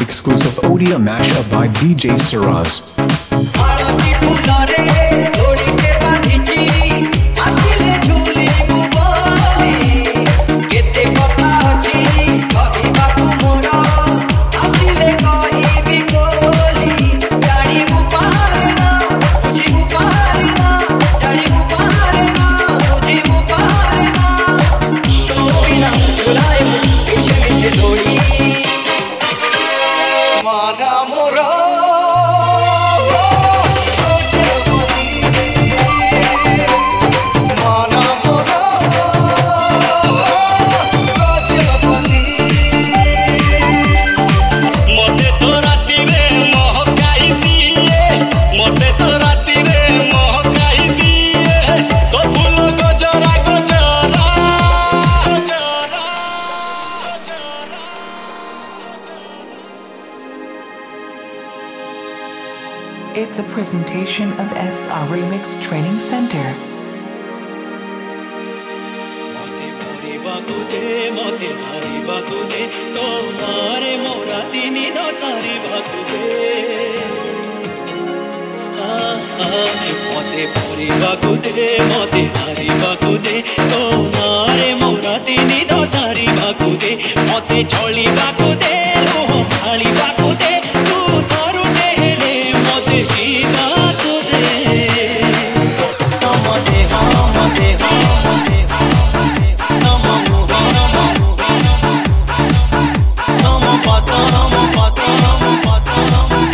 Exclusive Odia mashup by DJ Siraz. It's a presentation of SR Remix Training Center. মতে মতে তোমারে মোরা তিনি মতে i'm Fatama, Fatama.